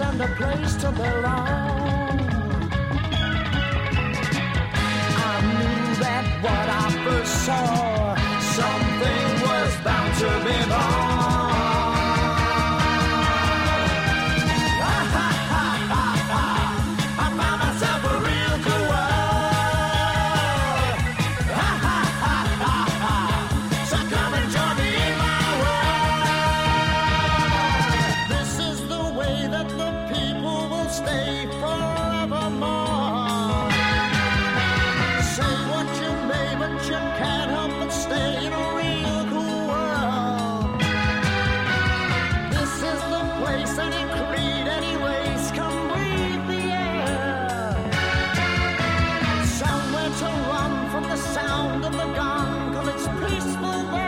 and a place to belong. the dawn, cause it's peaceful birth.